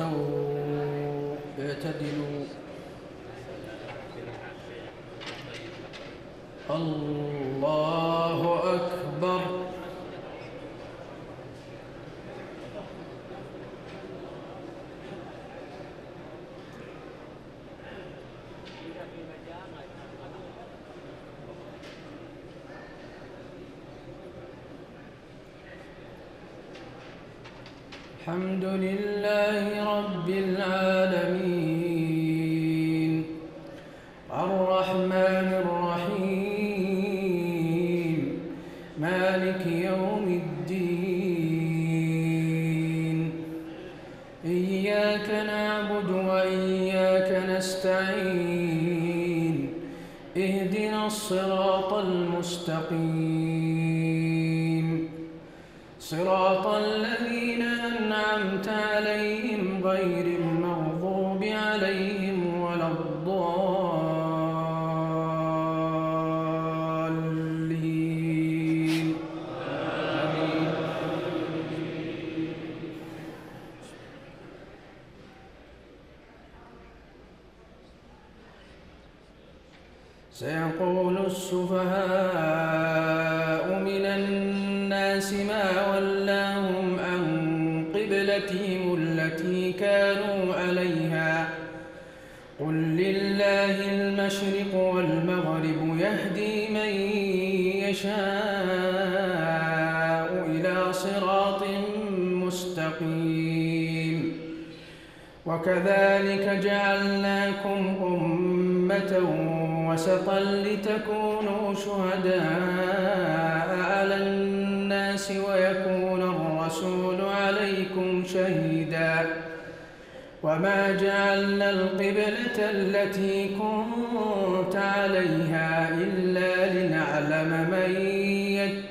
استووا اعتدلوا. الله أكبر. الحمد لله رب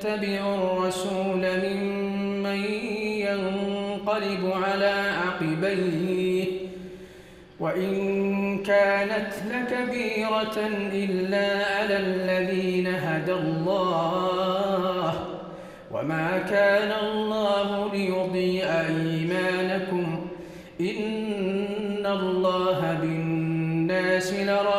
يتبع الرسول ممن ينقلب على عقبيه وإن كانت لكبيرة إلا على الذين هدى الله وما كان الله ليضيع إيمانكم إن الله بالناس لرؤوف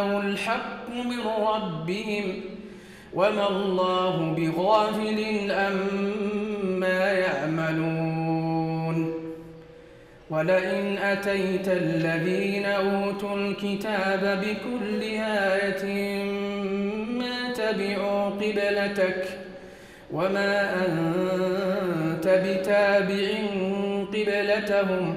أنه الحق من ربهم وما الله بغافل أما يعملون. ولئن أتيت الذين أوتوا الكتاب بكل آية ما تبعوا قبلتك وما أنت بتابع قبلتهم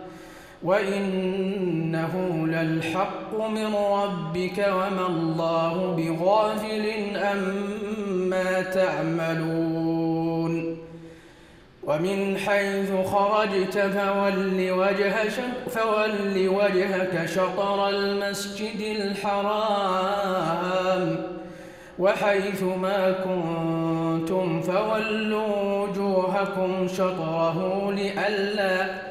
وإنه للحق من ربك وما الله بغافل عما تعملون ومن حيث خرجت فول, وجه فول وجهك شطر المسجد الحرام وحيث ما كنتم فولوا وجوهكم شطره لئلا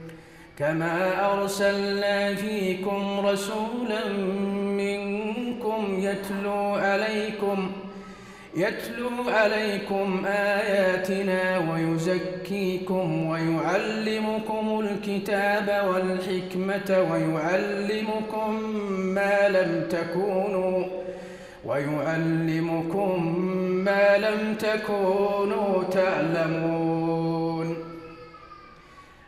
كما أرسلنا فيكم رسولا منكم يتلو عليكم يتلو عليكم آياتنا ويزكيكم ويعلمكم الكتاب والحكمة ويعلمكم ما لم تكونوا ويعلمكم ما لم تكونوا تعلمون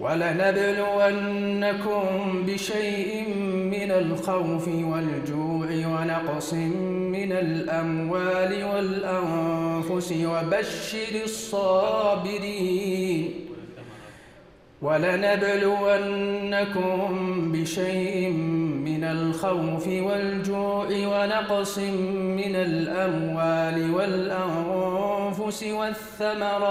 ولنبلونكم بشيء من الخوف والجوع ونقص من الأموال والأنفس وبشر الصابرين. ولنبلونكم بشيء من الخوف والجوع ونقص من الأموال والأنفس والثمرات.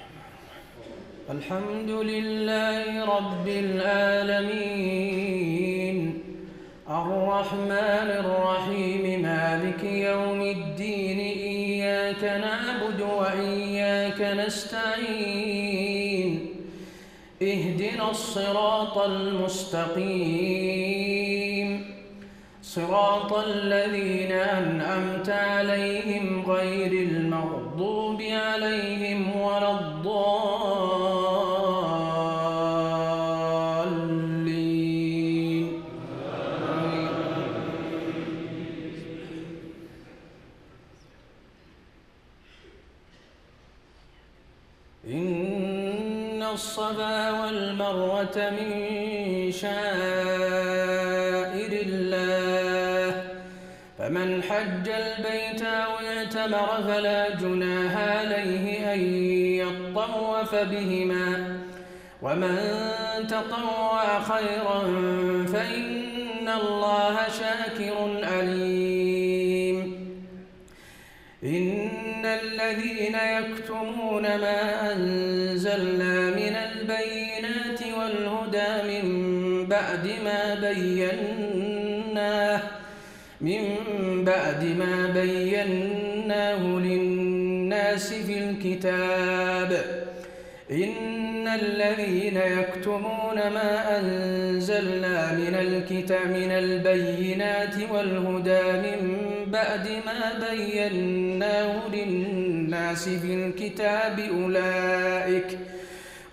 الحمد لله رب العالمين. الرحمن الرحيم مالك يوم الدين إياك نعبد وإياك نستعين. اهدنا الصراط المستقيم. صراط الذين أنعمت عليهم غير المغضوب عليهم ولا الضالين. والمروة من شائر الله فمن حج البيت أو اعتمر فلا جناح عليه أن يطوف بهما ومن تطوع خيرا فإن الله شاكر عليم إن الذين يكتمون ما أنزلنا من بعد ما بيناه من بعد ما بيناه للناس في الكتاب. إن الذين يكتمون ما أنزلنا من الكتاب من البينات والهدى من بعد ما بيناه للناس في الكتاب أولئك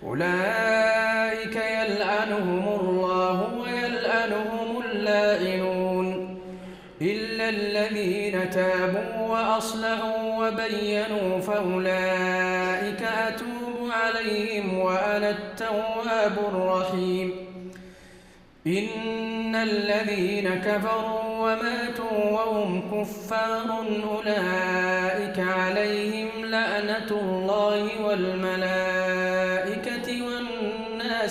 أولئك يلعنهم الله ويلعنهم اللاعنون إلا الذين تابوا وأصلحوا وبينوا فأولئك أتوب عليهم وأنا التواب الرحيم إن الذين كفروا وماتوا وهم كفار أولئك عليهم لعنة الله والملائكة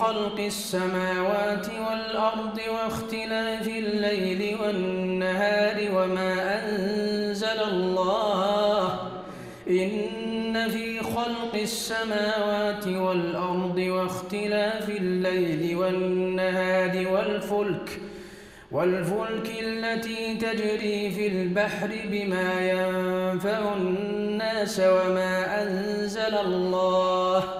خلق السماوات والأرض واختلاف الليل والنهار وما أنزل الله. إن في خلق السماوات والأرض واختلاف الليل والنهار والفلك والفلك التي تجري في البحر بما ينفع الناس وما أنزل الله.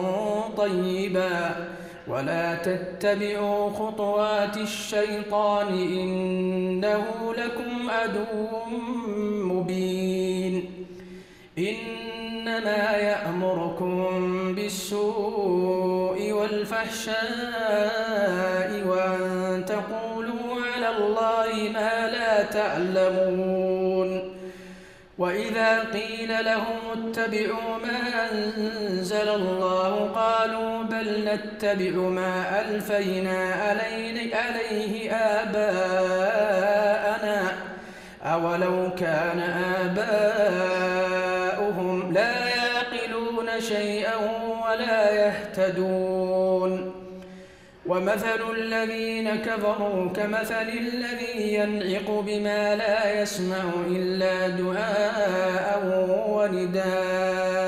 طيبا. ولا تتبعوا خطوات الشيطان إنه لكم عدو مبين. إنما يأمركم بالسوء والفحشاء وأن تقولوا على الله ما لا تعلمون. قيل لهم اتبعوا ما أنزل الله. قالوا بل نتبع ما ألفينا عليه آباءنا. أولو كان آباؤهم لا يعقلون شيئا ولا يهتدون. ومثل الذين كفروا كمثل الذي ينعق بما لا يسمع إلا دعاء ونداء.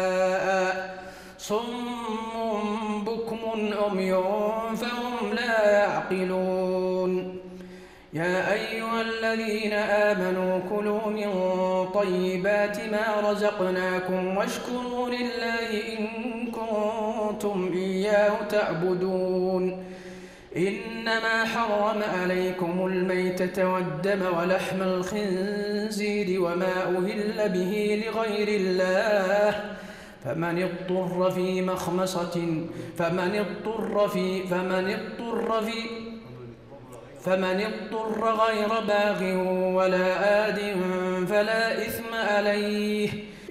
صم بكم عمي فهم لا يعقلون. يا أيها الذين آمنوا كلوا من طيبات ما رزقناكم واشكروا لله إن كنتم إياه تعبدون. إنما حرم عليكم الميتة والدم ولحم الخنزير وما أهل به لغير الله. فمن اضطر في مخمصة فمن اضطر في فمن اضطر في فمن اضطر غير باغ ولا آد فلا إثم عليه.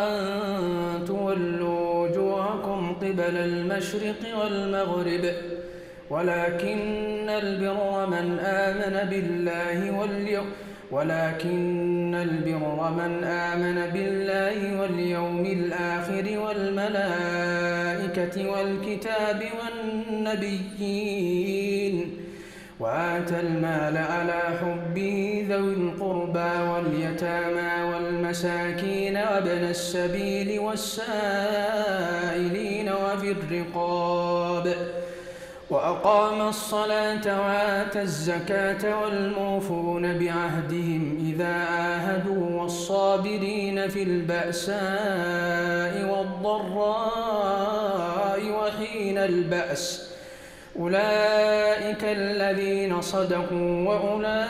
أن تولوا وجوهكم قبل المشرق والمغرب ولكن البر من آمن بالله واليوم ولكن البر من آمن بالله واليوم الآخر والملائكة والكتاب والنبيين. وآتى المال على حبه ذوي القربى واليتامى والمساكين وابن السبيل والسائلين وفي الرقاب وأقام الصلاة وآتى الزكاة والموفون بعهدهم إذا عاهدوا والصابرين في البأساء والضراء وحين البأس أولئك الذين صدقوا وأولئك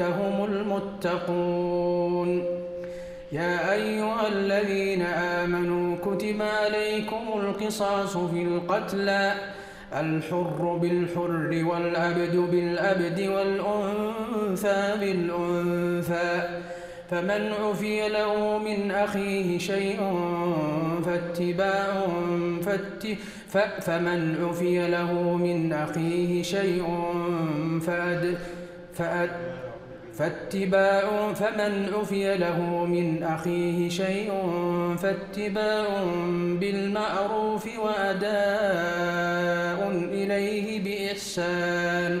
هم المتقون. يا أيها الذين آمنوا كتب عليكم القصاص في القتلى الحر بالحر والأبد بالأبد والأنثى بالأنثى. فمن عفي له من أخيه شيء فاتباع فات فمن عفي له من أخيه شيء فأد فأد فاتباع فمن عفي له من أخيه شيء فاتباع بالمعروف وأداء إليه بإحسان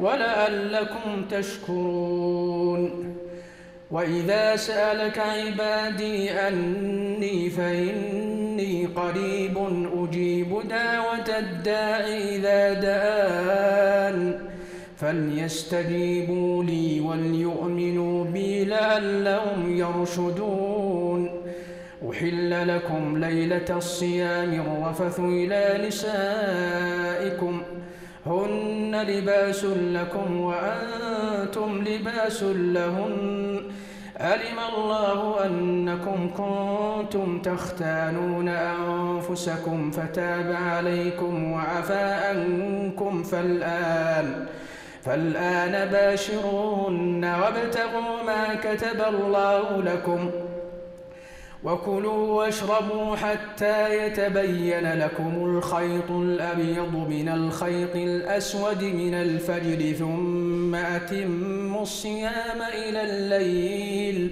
ولعلكم تشكرون. وإذا سألك عبادي أني فإني قريب أجيب دعوة الداعي إذا دآن فليستجيبوا لي وليؤمنوا بي لعلهم يرشدون. أحل لكم ليلة الصيام الرفث إلى نسائكم. هن لباس لكم وأنتم لباس لهن. علم الله أنكم كنتم تختانون أنفسكم فتاب عليكم وعفى عنكم فالآن فالآن باشرون وابتغوا ما كتب الله لكم. وكلوا واشربوا حتى يتبين لكم الخيط الأبيض من الخيط الأسود من الفجر ثم أتموا الصيام إلى الليل.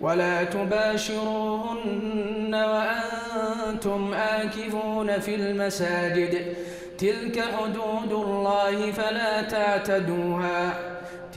ولا تباشروهن وأنتم آكفون في المساجد. تلك حدود الله فلا تعتدوها.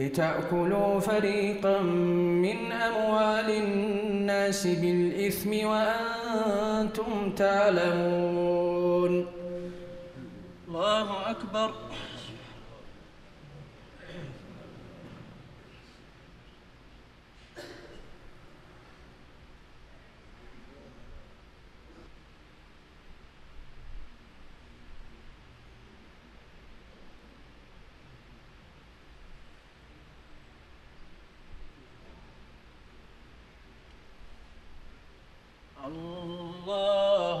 لتأكلوا فريقا من أموال الناس بالإثم وأنتم تعلمون. الله أكبر الله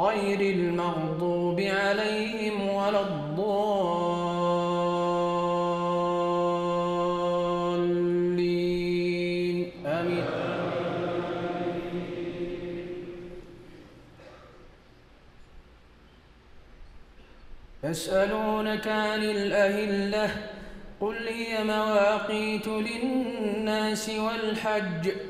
غير المغضوب عليهم ولا الضالين. آمين. يسألونك عن الأهلة قل هي مواقيت للناس والحج.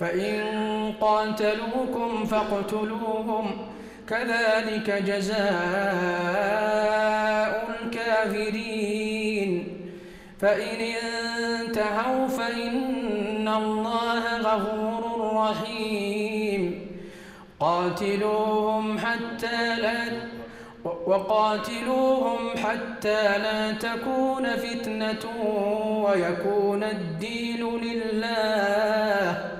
فإن قاتلوكم فاقتلوهم. كذلك جزاء الكافرين. فإن انتهوا فإن الله غفور رحيم. قاتلوهم حتى لا وقاتلوهم حتى لا تكون فتنة ويكون الدين لله.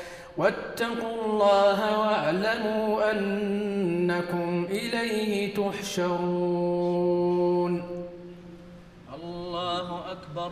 واتقوا الله واعلموا أنكم إليه تحشرون. الله أكبر.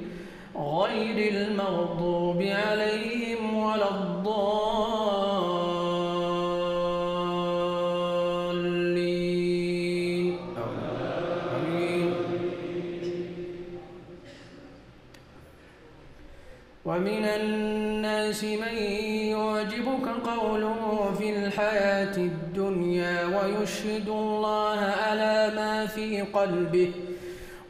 غير المغضوب عليهم ولا الضالين. آمين. ومن الناس من يعجبك قوله في الحياة الدنيا ويشهد الله على ما في قلبه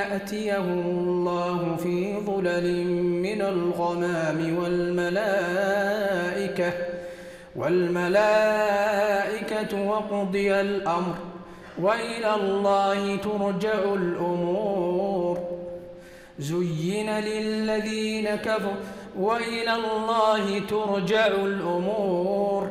يأتيهم الله في ظلل من الغمام والملائكة والملائكة وقضي الأمر وإلى الله ترجع الأمور. زين للذين كفروا وإلى الله ترجع الأمور.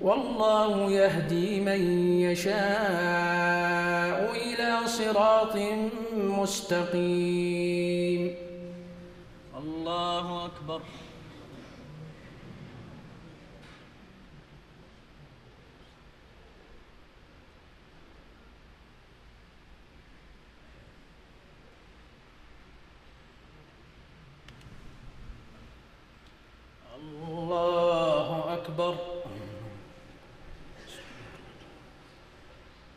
والله يهدي من يشاء إلى صراط مستقيم. الله أكبر. الله أكبر.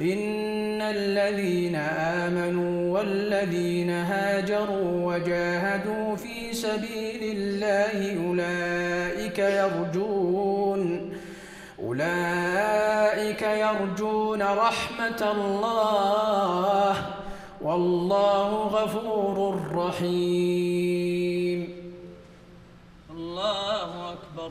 إن الذين آمنوا والذين هاجروا وجاهدوا في سبيل الله أولئك يرجون أولئك يرجون رحمة الله والله غفور رحيم الله أكبر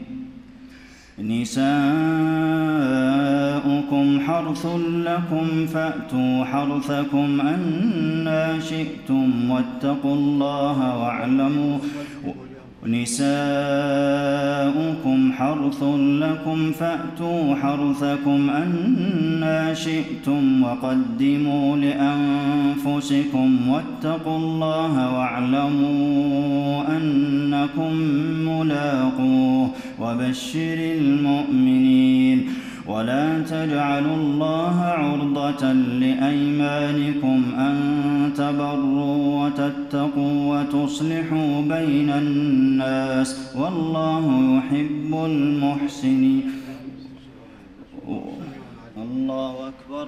نساؤكم حرث لكم فأتوا حرثكم أنا شئتم واتقوا الله واعلموا. نساؤكم حرث لكم فأتوا حرثكم أنا شئتم وقدموا لأنفسكم واتقوا الله واعلموا أنكم ملاقوه. وبشر المؤمنين. ولا تجعلوا الله عرضة لأيمانكم أن تبروا وتتقوا وتصلحوا بين الناس. والله يحب المحسنين. الله أكبر.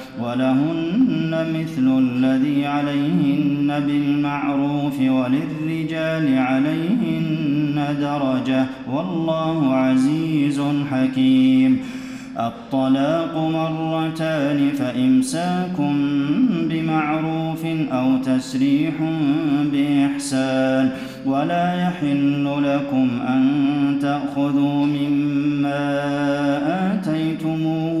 ولهن مثل الذي عليهن بالمعروف وللرجال عليهن درجة. والله عزيز حكيم. الطلاق مرتان فإمساك بمعروف أو تسريح بإحسان. ولا يحل لكم أن تأخذوا مما آتيتموهن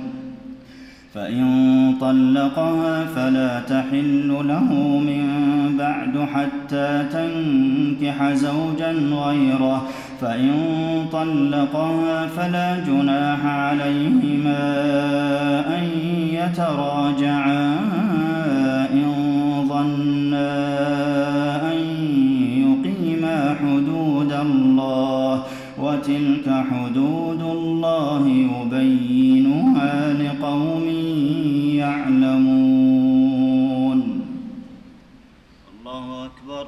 فإن طلقها فلا تحل له من بعد حتى تنكح زوجا غيره. فإن طلقها فلا جناح عليهما أن يتراجعا. إن ظنا أن يقيما حدود الله. وتلك حدود الله يبينها لقوم يعلمون الله أكبر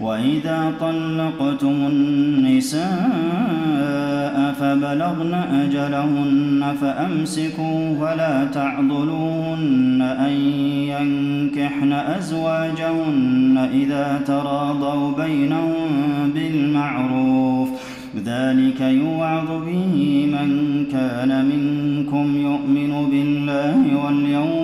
وإذا طلقتم النساء فبلغن أجلهن فأمسكوا فلا تعضلوهن أن ينكحن أزواجهن إذا تراضوا بينهم بالمعروف ذلك يوعظ به من كان منكم يؤمن بالله واليوم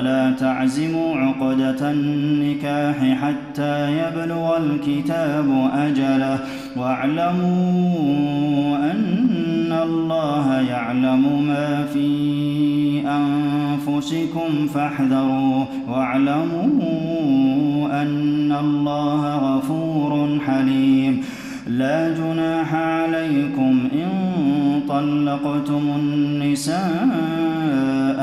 ولا تعزموا عقدة النكاح حتى يبلغ الكتاب أجله. واعلموا أن الله يعلم ما في أنفسكم فاحذروا. واعلموا أن الله غفور حليم. لا جناح عليكم إن طلقتم النساء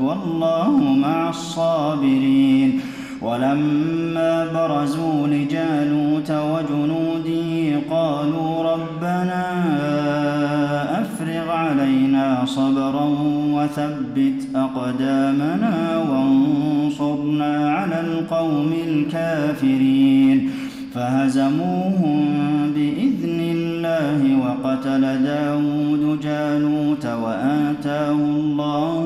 والله مع الصابرين. ولما برزوا لجالوت وجنوده قالوا ربنا أفرغ علينا صبرا وثبت أقدامنا وانصرنا على القوم الكافرين. فهزموهم بإذن الله وقتل داود جالوت وآتاه الله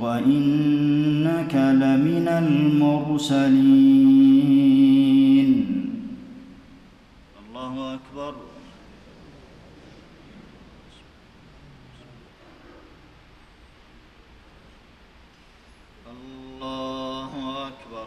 وإنك لمن المرسلين. الله أكبر. الله أكبر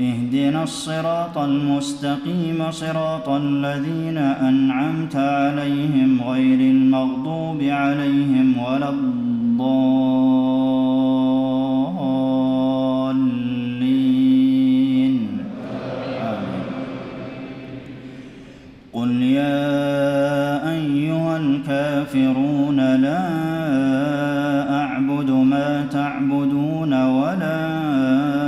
اهدنا الصراط المستقيم صراط الذين أنعمت عليهم غير المغضوب عليهم ولا الضالين. آمين. قل يا أيها الكافرون لا أعبد ما تعبدون ولا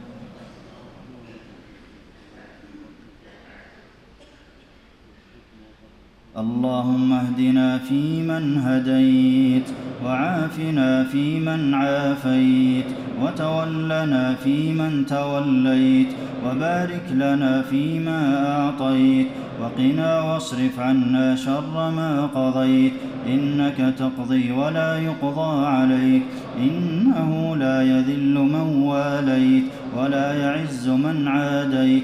اللهم اهدنا فيمن هديت وعافنا فيمن عافيت وتولنا فيمن توليت وبارك لنا فيما أعطيت وقنا واصرف عنا شر ما قضيت إنك تقضي ولا يقضى عليك إنه لا يذل من واليت ولا يعز من عاديت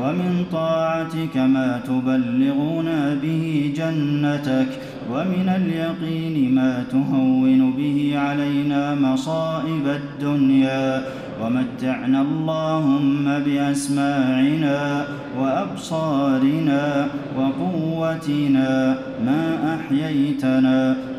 ومن طاعتك ما تبلغنا به جنتك ومن اليقين ما تهون به علينا مصائب الدنيا. ومتعنا اللهم بأسماعنا وأبصارنا وقوتنا ما أحييتنا.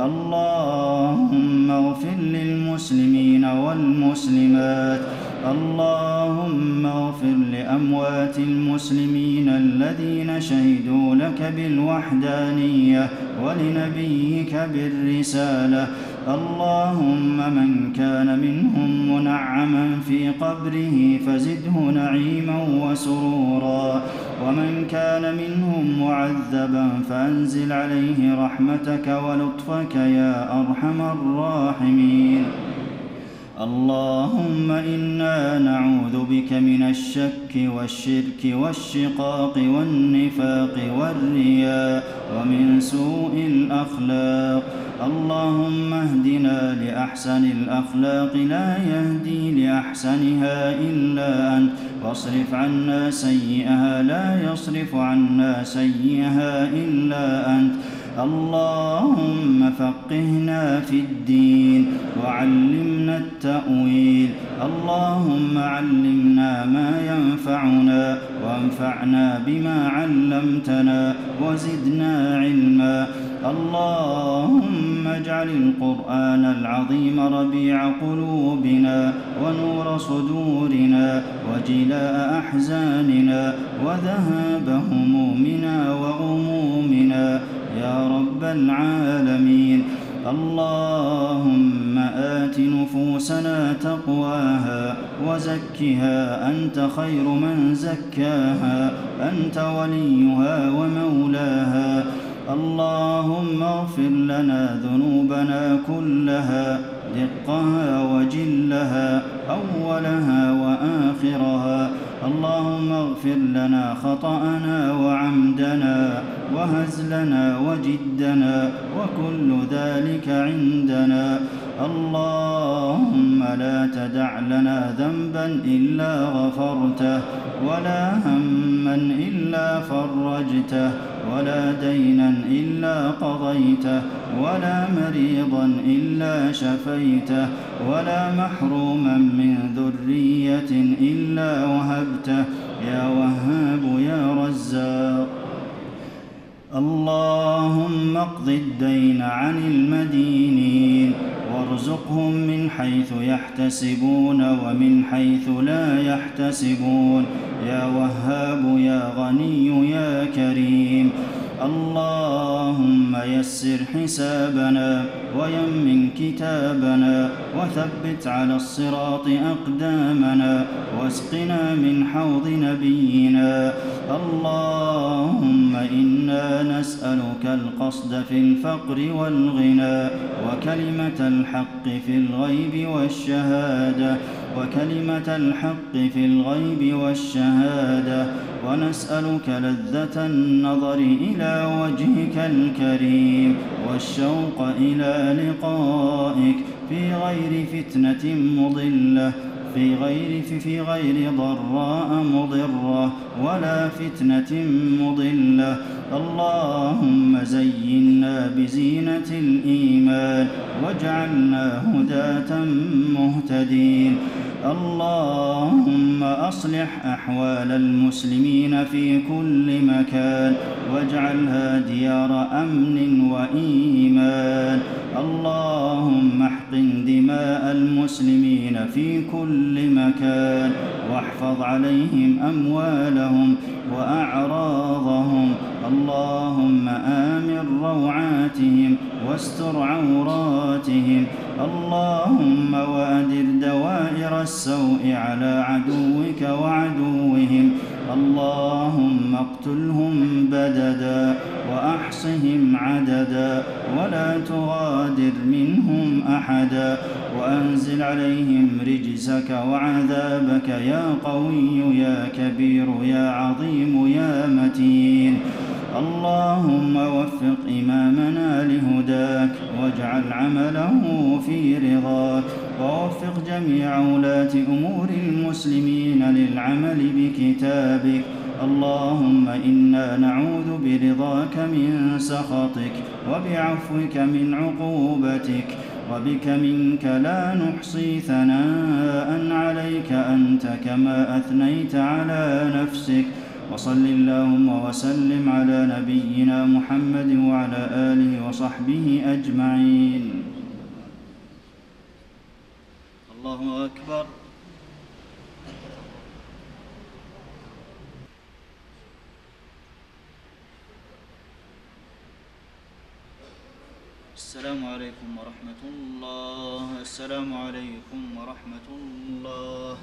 اللهم اغفر للمسلمين والمسلمات. اللهم اغفر لأموات المسلمين الذين شهدوا لك بالوحدانية ولنبيك بالرسالة. اللهم من كان منهم منعما في قبره فزده نعيما وسرورا. ومن كان منهم معذبا فأنزل عليه رحمتك ولطفك يا أرحم الراحمين. اللهم إنا نعوذ بك من الشك والشرك والشقاق والنفاق والرياء ومن سوء الأخلاق. اللهم اهدنا لأحسن الأخلاق لا يهدي لأحسنها إلا أنت. واصرف عنا سيئها لا يصرف عنا سيئها إلا أنت. اللهم فقهنا في الدين وعلمنا التأويل. اللهم علمنا ما ينفعنا وانفعنا بما علمتنا وزدنا علما. اللهم اجعل القرآن العظيم ربيع قلوبنا ونور صدورنا وجلاء أحزاننا وذهاب همومنا وغمومنا. يا رب العالمين. اللهم آت نفوسنا تقواها وزكها. أنت خير من زكاها. أنت وليها ومولاها. اللهم اغفر لنا ذنوبنا كلها دقها وجلها أولها وآخرها. اللهم اغفر لنا خطأنا وعمدنا وهزلنا وجدنا وكل ذلك عندنا. اللهم لا تدع لنا ذنبا إلا غفرته ولا هما إلا فرجته. ولا دينا إلا قضيته ولا مريضا إلا شفيته ولا محروما من ذرية إلا وهبته. يا وهاب يا رزاق. اللهم اقض الدين عن المدينين وارزقهم من حيث يحتسبون ومن حيث لا يحتسبون. يا وهاب يا غني يا كريم. اللهم يسر حسابنا ويمن كتابنا وثبت على الصراط أقدامنا واسقنا من حوض نبينا اللهم إنا نسألك القصد في الفقر والغنى وكلمة الحق في الغيب والشهادة وكلمة الحق في الغيب والشهادة ونسألك لذة النظر إلى وجهك الكريم والشوق إلى لقائك في غير فتنة مضلة. في غير في غير ضراء مضرة ولا فتنة مضلة. اللهم زينا بزينة الإيمان واجعلنا هداة مهتدين. اللهم أصلح أحوال المسلمين في كل مكان واجعلها ديار أمن وإيمان. اللهم دماء المسلمين في كل مكان واحفظ عليهم أموالهم وأعراضهم اللهم آمن روعاتهم واستر عوراتهم اللهم وأدر دوائر السوء على عدوك وعدوهم اللهم اقتلهم بددا وأحصهم عددا ولا تغادر منهم أحدا وأنزل عليهم رجزك وعذابك يا قوي يا كبير يا عظيم يا متين اللهم وفق إمامنا لهداك واجعل عمله في رضاك ووفق جميع ولاة أمور المسلمين للعمل بكتابك. اللهم إنا نعوذ برضاك من سخطك وبعفوك من عقوبتك وبك منك لا نحصي ثناء عليك أنت كما أثنيت على نفسك. وصل اللهم وسلم على نبينا محمد وعلى آله وصحبه أجمعين. الله أكبر. السلام عليكم ورحمة الله. السلام عليكم ورحمة الله.